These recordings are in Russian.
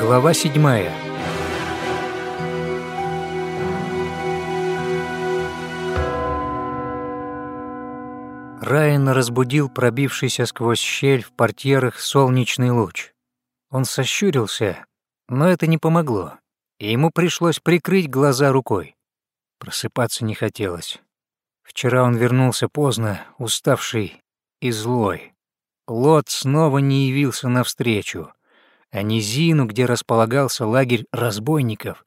Глава седьмая. Райан разбудил пробившийся сквозь щель в портьерах солнечный луч. Он сощурился, но это не помогло, и ему пришлось прикрыть глаза рукой. Просыпаться не хотелось. Вчера он вернулся поздно, уставший и злой. Лот снова не явился навстречу, а низину, где располагался лагерь разбойников,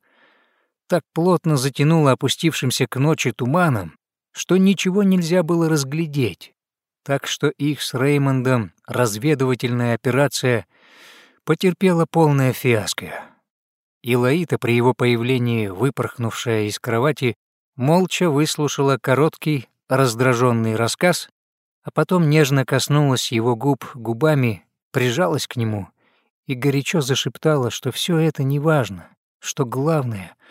так плотно затянуло опустившимся к ночи туманом, что ничего нельзя было разглядеть, так что их с Реймондом разведывательная операция потерпела полное фиаско. И Лаита при его появлении, выпорхнувшая из кровати, молча выслушала короткий, раздраженный рассказ, а потом нежно коснулась его губ губами, прижалась к нему и горячо зашептала, что все это неважно, что главное —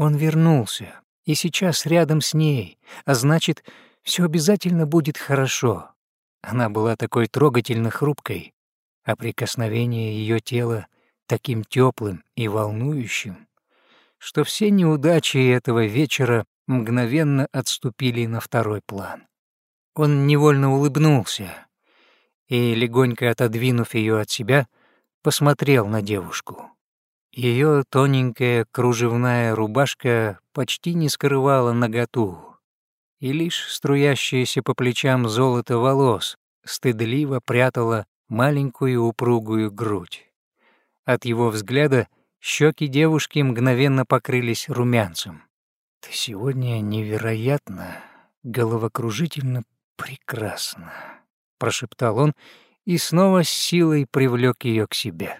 он вернулся, и сейчас рядом с ней, а значит, все обязательно будет хорошо. Она была такой трогательно хрупкой, а прикосновение ее тела таким теплым и волнующим, что все неудачи этого вечера мгновенно отступили на второй план. Он невольно улыбнулся и, легонько отодвинув ее от себя, посмотрел на девушку. Ее тоненькая кружевная рубашка почти не скрывала наготу, и лишь струящееся по плечам золото волос стыдливо прятала маленькую упругую грудь. От его взгляда щеки девушки мгновенно покрылись румянцем. «Ты сегодня невероятно, головокружительно прекрасна», — прошептал он и снова с силой привлек ее к себе.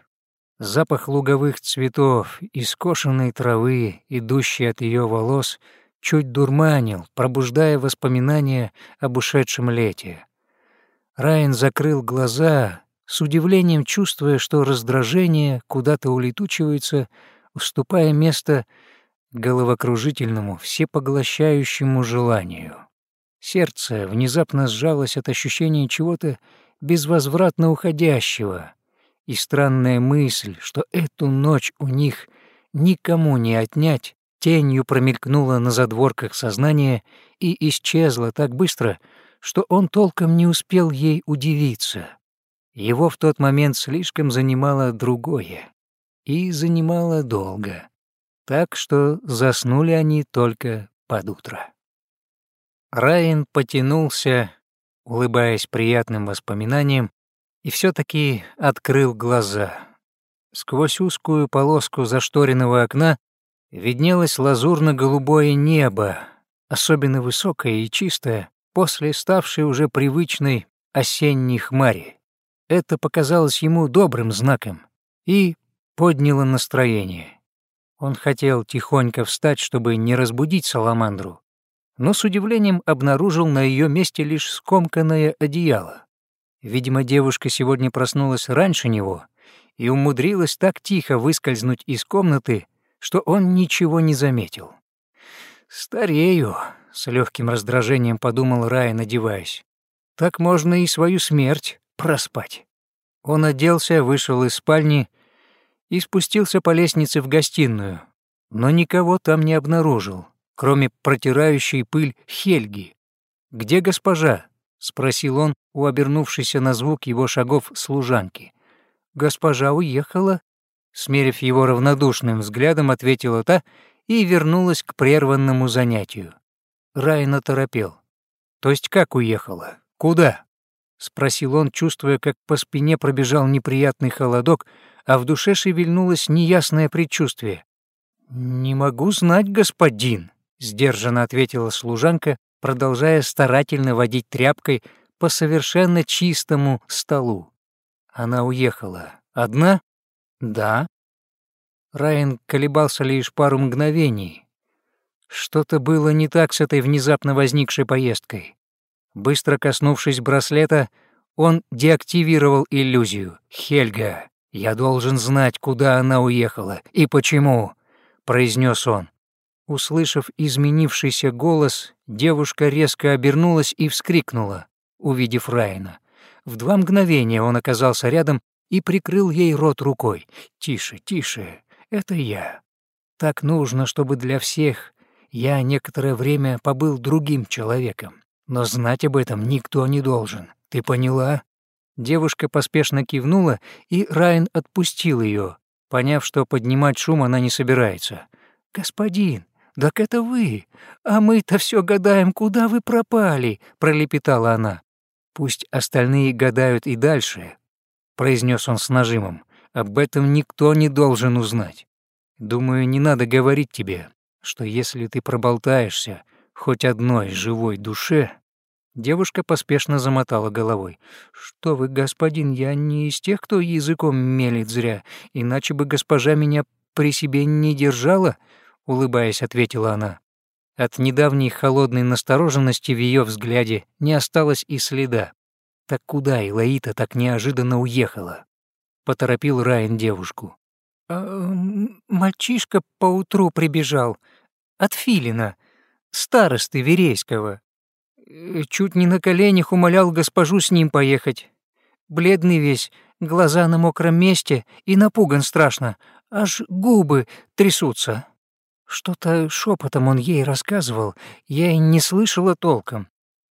Запах луговых цветов и скошенной травы, идущий от ее волос, чуть дурманил, пробуждая воспоминания об ушедшем лете. Райан закрыл глаза, с удивлением чувствуя, что раздражение куда-то улетучивается, уступая место головокружительному, всепоглощающему желанию. Сердце внезапно сжалось от ощущения чего-то безвозвратно уходящего — и странная мысль, что эту ночь у них никому не отнять, тенью промелькнула на задворках сознания и исчезла так быстро, что он толком не успел ей удивиться. Его в тот момент слишком занимало другое. И занимало долго. Так что заснули они только под утро. Райан потянулся, улыбаясь приятным воспоминаниям, и все таки открыл глаза. Сквозь узкую полоску зашторенного окна виднелось лазурно-голубое небо, особенно высокое и чистое, после ставшей уже привычной осенней хмари. Это показалось ему добрым знаком и подняло настроение. Он хотел тихонько встать, чтобы не разбудить Саламандру, но с удивлением обнаружил на ее месте лишь скомканное одеяло. Видимо, девушка сегодня проснулась раньше него и умудрилась так тихо выскользнуть из комнаты, что он ничего не заметил. «Старею», — с легким раздражением подумал Рай, надеваясь. «Так можно и свою смерть проспать». Он оделся, вышел из спальни и спустился по лестнице в гостиную, но никого там не обнаружил, кроме протирающей пыль Хельги. «Где госпожа?» — спросил он у обернувшейся на звук его шагов служанки. «Госпожа уехала?» Смерив его равнодушным взглядом, ответила та и вернулась к прерванному занятию. Райна торопел. «То есть как уехала? Куда?» — спросил он, чувствуя, как по спине пробежал неприятный холодок, а в душе шевельнулось неясное предчувствие. «Не могу знать, господин», — сдержанно ответила служанка, продолжая старательно водить тряпкой по совершенно чистому столу. Она уехала. Одна? Да. Райан колебался лишь пару мгновений. Что-то было не так с этой внезапно возникшей поездкой. Быстро коснувшись браслета, он деактивировал иллюзию. «Хельга, я должен знать, куда она уехала и почему», — произнес он. Услышав изменившийся голос, девушка резко обернулась и вскрикнула, увидев Райана. В два мгновения он оказался рядом и прикрыл ей рот рукой. «Тише, тише, это я. Так нужно, чтобы для всех я некоторое время побыл другим человеком. Но знать об этом никто не должен. Ты поняла?» Девушка поспешно кивнула, и Райан отпустил ее, поняв, что поднимать шум она не собирается. «Господин, так это вы! А мы-то все гадаем, куда вы пропали!» — пролепетала она. «Пусть остальные гадают и дальше», — произнес он с нажимом. «Об этом никто не должен узнать. Думаю, не надо говорить тебе, что если ты проболтаешься хоть одной живой душе...» Девушка поспешно замотала головой. «Что вы, господин, я не из тех, кто языком мелит зря, иначе бы госпожа меня при себе не держала», — улыбаясь, ответила она. От недавней холодной настороженности в ее взгляде не осталось и следа. Так куда Илаита так неожиданно уехала? Поторопил Райан девушку. «А, «Мальчишка поутру прибежал. От Филина, старосты Верейского. Э, чуть не на коленях умолял госпожу с ним поехать. Бледный весь, глаза на мокром месте и напуган страшно, аж губы трясутся. Что-то шепотом он ей рассказывал, я и не слышала толком.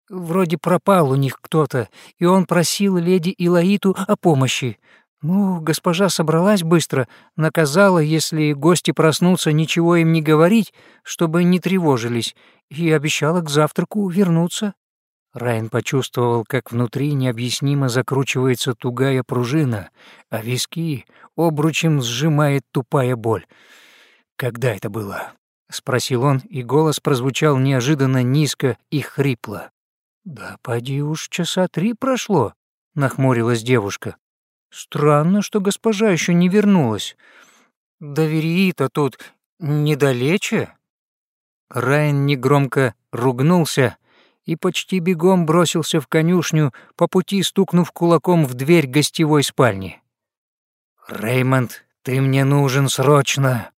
Вроде пропал у них кто-то, и он просил леди Илаиту о помощи. Ну, госпожа собралась быстро, наказала, если гости проснутся, ничего им не говорить, чтобы не тревожились, и обещала к завтраку вернуться. Райан почувствовал, как внутри необъяснимо закручивается тугая пружина, а виски обручем сжимает тупая боль. «Когда это было?» — спросил он, и голос прозвучал неожиданно низко и хрипло. «Да поди уж часа три прошло», — нахмурилась девушка. «Странно, что госпожа еще не вернулась. Да Вериита тут недалече?» Райан негромко ругнулся и почти бегом бросился в конюшню, по пути стукнув кулаком в дверь гостевой спальни. «Реймонд, ты мне нужен срочно!»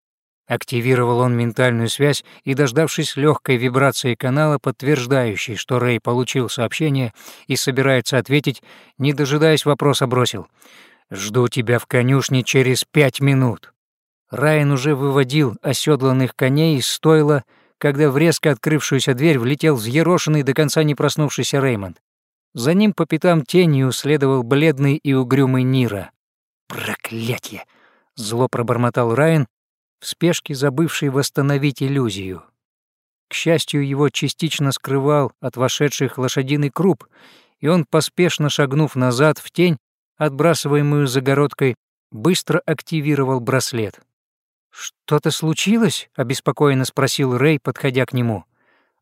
Активировал он ментальную связь и, дождавшись легкой вибрации канала, подтверждающей, что Рэй получил сообщение и собирается ответить, не дожидаясь вопроса, бросил. «Жду тебя в конюшне через пять минут». Райан уже выводил оседланных коней из стойла, когда в резко открывшуюся дверь влетел взъерошенный до конца не проснувшийся Реймонд. За ним по пятам тенью следовал бледный и угрюмый Нира. «Проклятье!» — зло пробормотал Райан, в спешке забывший восстановить иллюзию. К счастью, его частично скрывал от вошедших лошадиный круп, и он, поспешно шагнув назад в тень, отбрасываемую загородкой, быстро активировал браслет. «Что-то случилось?» — обеспокоенно спросил Рэй, подходя к нему.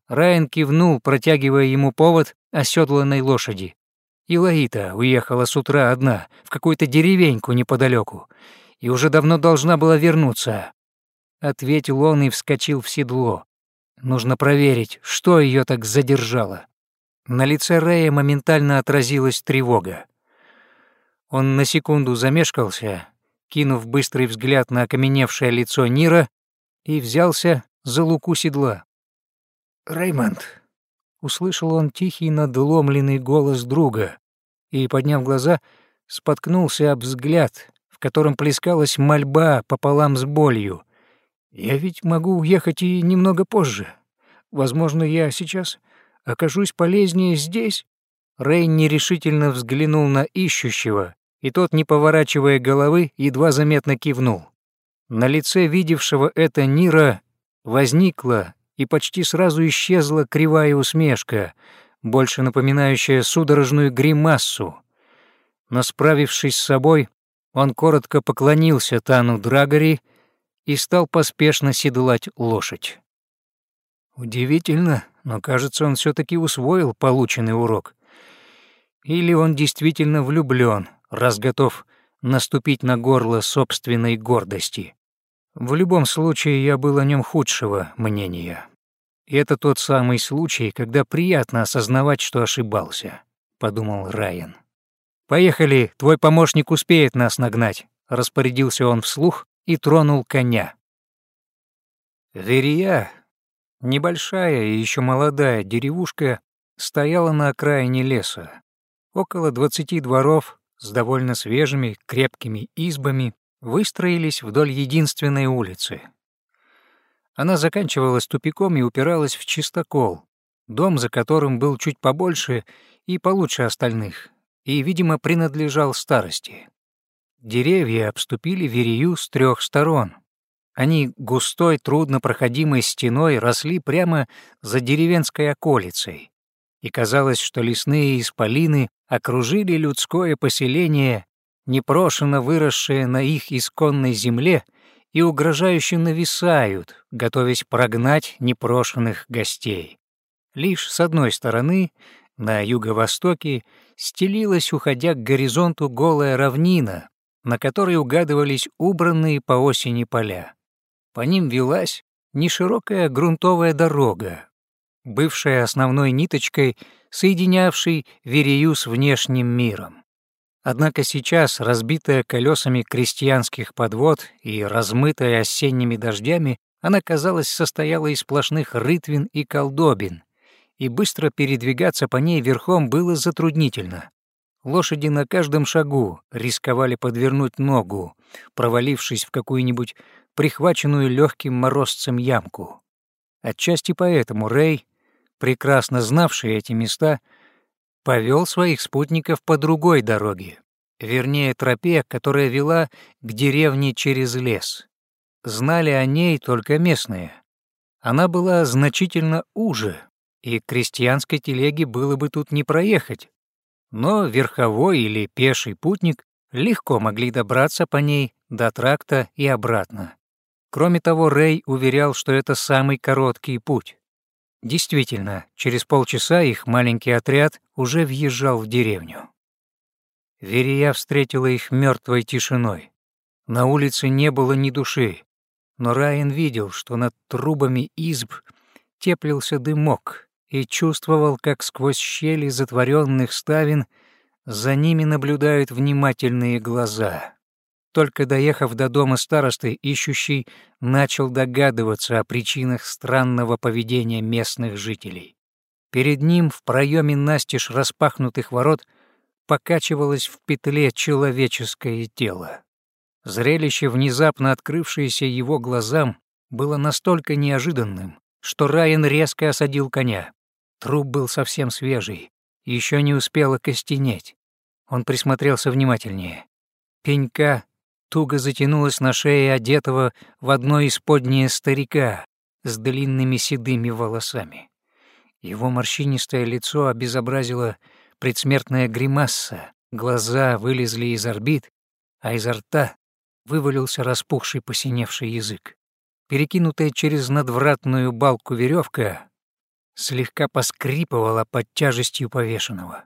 Райан кивнул, протягивая ему повод оседланной лошади. Илаита уехала с утра одна, в какую-то деревеньку неподалеку, и уже давно должна была вернуться. — ответил он и вскочил в седло. «Нужно проверить, что ее так задержало». На лице Рэя моментально отразилась тревога. Он на секунду замешкался, кинув быстрый взгляд на окаменевшее лицо Нира, и взялся за луку седла. «Реймонд», — услышал он тихий надломленный голос друга, и, подняв глаза, споткнулся об взгляд, в котором плескалась мольба пополам с болью — я ведь могу уехать и немного позже. Возможно, я сейчас окажусь полезнее здесь». Рэй нерешительно взглянул на ищущего, и тот, не поворачивая головы, едва заметно кивнул. На лице видевшего это Нира возникла и почти сразу исчезла кривая усмешка, больше напоминающая судорожную гримассу. Но справившись с собой, он коротко поклонился Тану Драгори и стал поспешно седлать лошадь. Удивительно, но, кажется, он все таки усвоил полученный урок. Или он действительно влюблен, раз готов наступить на горло собственной гордости. В любом случае, я был о нем худшего мнения. И это тот самый случай, когда приятно осознавать, что ошибался, подумал Райан. Поехали, твой помощник успеет нас нагнать, распорядился он вслух, и тронул коня. Верия, небольшая и еще молодая деревушка, стояла на окраине леса. Около двадцати дворов, с довольно свежими, крепкими избами выстроились вдоль единственной улицы. Она заканчивалась тупиком и упиралась в чистокол, дом за которым был чуть побольше и получше остальных, и, видимо, принадлежал старости. Деревья обступили Верею с трех сторон. Они густой, труднопроходимой стеной росли прямо за деревенской околицей, и казалось, что лесные исполины окружили людское поселение, непрошено выросшее на их исконной земле, и угрожающе нависают, готовясь прогнать непрошенных гостей. Лишь с одной стороны, на юго-востоке, стелилась, уходя к горизонту, голая равнина, на которой угадывались убранные по осени поля. По ним велась неширокая грунтовая дорога, бывшая основной ниточкой, соединявшей Верею с внешним миром. Однако сейчас, разбитая колесами крестьянских подвод и размытая осенними дождями, она, казалось, состояла из сплошных рытвин и колдобин, и быстро передвигаться по ней верхом было затруднительно. Лошади на каждом шагу рисковали подвернуть ногу, провалившись в какую-нибудь прихваченную легким морозцем ямку. Отчасти поэтому Рэй, прекрасно знавший эти места, повел своих спутников по другой дороге, вернее, тропе, которая вела к деревне через лес. Знали о ней только местные. Она была значительно уже, и крестьянской телеге было бы тут не проехать, но верховой или пеший путник легко могли добраться по ней до тракта и обратно. Кроме того, Рэй уверял, что это самый короткий путь. Действительно, через полчаса их маленький отряд уже въезжал в деревню. Верия встретила их мертвой тишиной. На улице не было ни души, но Райан видел, что над трубами изб теплился дымок и чувствовал, как сквозь щели затворенных ставен за ними наблюдают внимательные глаза. Только доехав до дома старосты, ищущий начал догадываться о причинах странного поведения местных жителей. Перед ним в проеме настежь распахнутых ворот покачивалось в петле человеческое тело. Зрелище, внезапно открывшееся его глазам, было настолько неожиданным, что Райан резко осадил коня. Труп был совсем свежий, еще не успел окостенеть. Он присмотрелся внимательнее. Пенька туго затянулась на шее одетого в одно из поднее старика с длинными седыми волосами. Его морщинистое лицо обезобразило предсмертная гримаса, глаза вылезли из орбит, а изо рта вывалился распухший посиневший язык. Перекинутая через надвратную балку веревка слегка поскрипывала под тяжестью повешенного.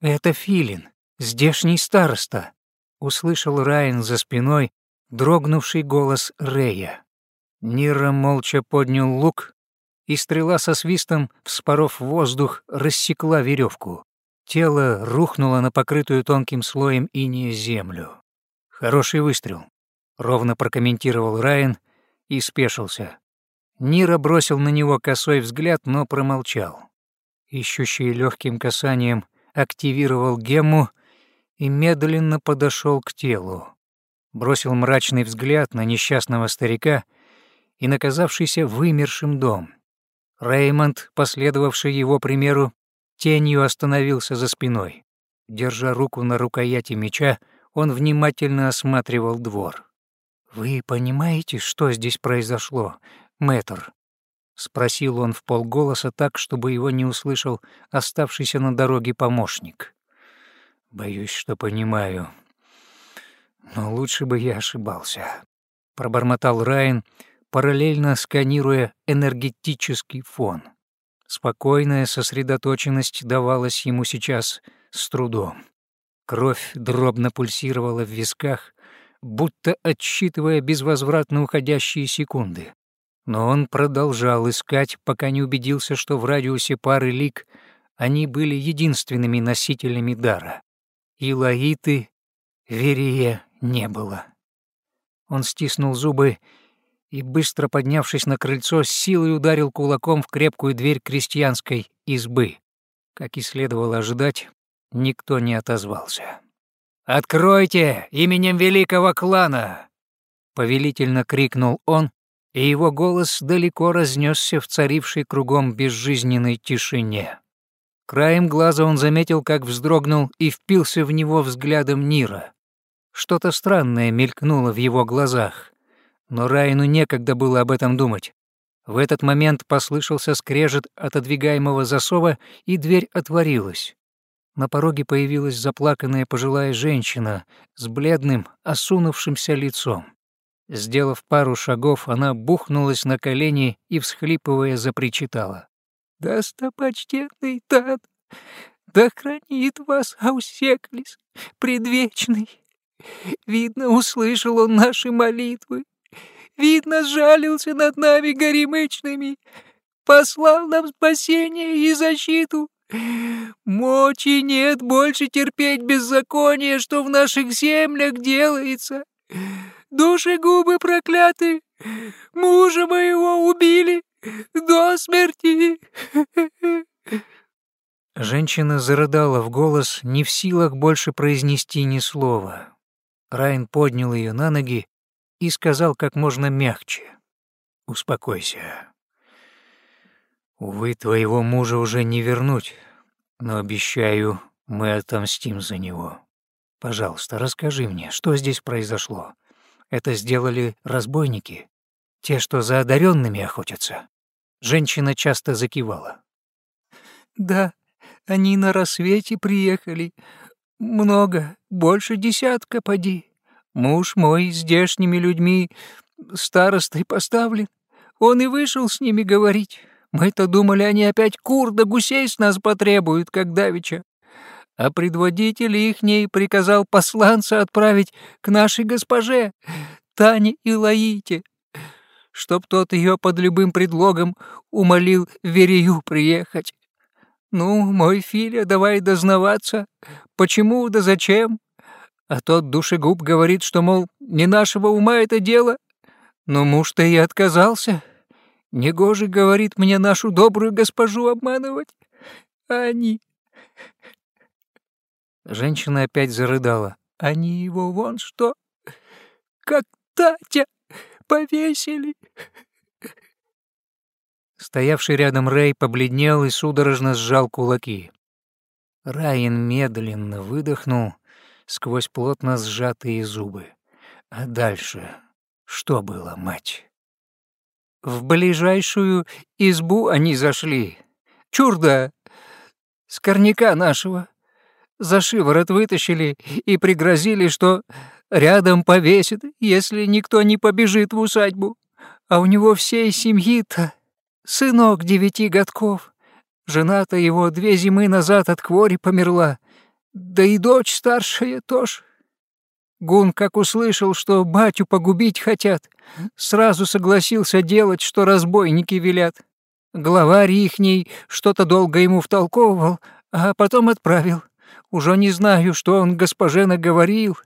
«Это Филин, здешний староста», услышал Райан за спиной дрогнувший голос Рея. Нира молча поднял лук, и стрела со свистом, вспоров воздух, рассекла веревку. Тело рухнуло на покрытую тонким слоем иния землю. «Хороший выстрел», — ровно прокомментировал Райан и спешился. Нира бросил на него косой взгляд, но промолчал. Ищущий легким касанием активировал гемму и медленно подошел к телу. Бросил мрачный взгляд на несчастного старика и наказавшийся вымершим дом. Реймонд, последовавший его примеру, тенью остановился за спиной. Держа руку на рукояти меча, он внимательно осматривал двор. «Вы понимаете, что здесь произошло, мэтр?» — спросил он в полголоса так, чтобы его не услышал оставшийся на дороге помощник. Боюсь, что понимаю. Но лучше бы я ошибался. Пробормотал Райан, параллельно сканируя энергетический фон. Спокойная сосредоточенность давалась ему сейчас с трудом. Кровь дробно пульсировала в висках, будто отсчитывая безвозвратно уходящие секунды. Но он продолжал искать, пока не убедился, что в радиусе пары лик они были единственными носителями дара и Лаиты Верия не было. Он стиснул зубы и, быстро поднявшись на крыльцо, с силой ударил кулаком в крепкую дверь крестьянской избы. Как и следовало ожидать, никто не отозвался. «Откройте именем великого клана!» Повелительно крикнул он, и его голос далеко разнесся в царившей кругом безжизненной тишине. Краем глаза он заметил, как вздрогнул и впился в него взглядом Нира. Что-то странное мелькнуло в его глазах, но Райну некогда было об этом думать. В этот момент послышался скрежет отодвигаемого засова, и дверь отворилась. На пороге появилась заплаканная пожилая женщина с бледным, осунувшимся лицом. Сделав пару шагов, она бухнулась на колени и, всхлипывая, запричитала. «Достопочтенный Тат, да хранит вас Аусеклис, предвечный! Видно, услышал он наши молитвы, видно, сжалился над нами горемычными, послал нам спасение и защиту. Мочи нет больше терпеть беззаконие, что в наших землях делается. Души губы прокляты, мужа моего убили до смерти. Женщина зарыдала в голос, не в силах больше произнести ни слова. Райн поднял ее на ноги и сказал как можно мягче. «Успокойся. Увы, твоего мужа уже не вернуть, но обещаю, мы отомстим за него. Пожалуйста, расскажи мне, что здесь произошло. Это сделали разбойники, те, что за одаренными охотятся?» Женщина часто закивала. «Да, они на рассвете приехали. Много, больше десятка поди. Муж мой здешними людьми старостой поставлен. Он и вышел с ними говорить. Мы-то думали, они опять кур да гусей с нас потребуют, как давеча. А предводитель ихней приказал посланца отправить к нашей госпоже, Тане и Лаите, чтоб тот ее под любым предлогом умолил Верею приехать. Ну, мой Филя, давай дознаваться, почему да зачем? А тот душегуб говорит, что, мол, не нашего ума это дело. Но муж-то и отказался. Негоже, говорит, мне нашу добрую госпожу обманывать. А они... Женщина опять зарыдала. Они его вон что, как Татя, повесили. Стоявший рядом Рэй побледнел и судорожно сжал кулаки. Райан медленно выдохнул сквозь плотно сжатые зубы. А дальше что было, мать? В ближайшую избу они зашли. Чурда! С корняка нашего. За шиворот вытащили и пригрозили, что рядом повесит, если никто не побежит в усадьбу. А у него всей семьи-то сынок девяти годков. Жена-то его две зимы назад от хвори померла. Да и дочь старшая тоже. Гун, как услышал, что батю погубить хотят, сразу согласился делать, что разбойники велят. Главарь ихний что-то долго ему втолковывал, а потом отправил. Уже не знаю, что он госпоже наговорил,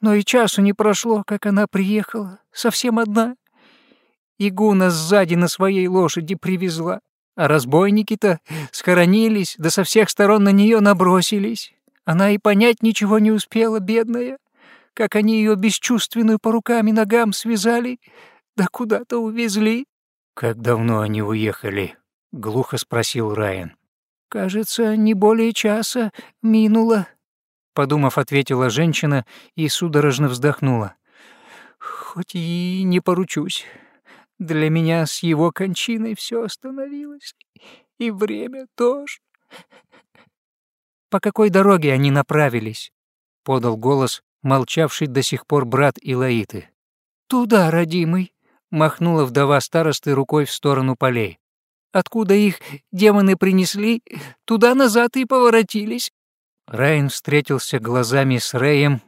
но и часу не прошло, как она приехала, совсем одна. Игуна сзади на своей лошади привезла, а разбойники-то схоронились, да со всех сторон на нее набросились. Она и понять ничего не успела, бедная как они ее бесчувственную по рукам и ногам связали, да куда-то увезли». «Как давно они уехали?» — глухо спросил Райан. «Кажется, не более часа минуло», — подумав, ответила женщина и судорожно вздохнула. «Хоть и не поручусь. Для меня с его кончиной все остановилось. И время тоже». «По какой дороге они направились?» — подал голос молчавший до сих пор брат Илаиты. «Туда, родимый!» — махнула вдова старосты рукой в сторону полей. «Откуда их демоны принесли, туда назад и поворотились». Райан встретился глазами с Рэем,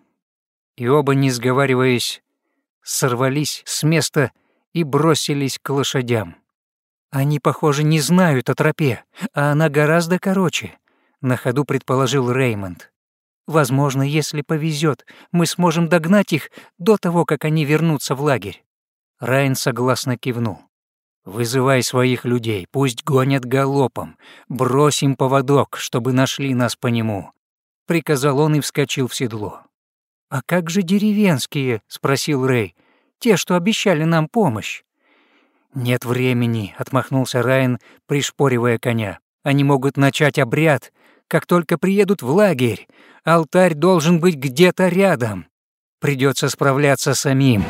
и оба, не сговариваясь, сорвались с места и бросились к лошадям. «Они, похоже, не знают о тропе, а она гораздо короче», — на ходу предположил Реймонд. Возможно, если повезет, мы сможем догнать их до того, как они вернутся в лагерь». Райн согласно кивнул. «Вызывай своих людей, пусть гонят галопом, брось им поводок, чтобы нашли нас по нему. — приказал он и вскочил в седло. «А как же деревенские?» — спросил Рэй. «Те, что обещали нам помощь». «Нет времени», — отмахнулся Райан, пришпоривая коня. «Они могут начать обряд, как только приедут в лагерь. Алтарь должен быть где-то рядом. Придется справляться самим».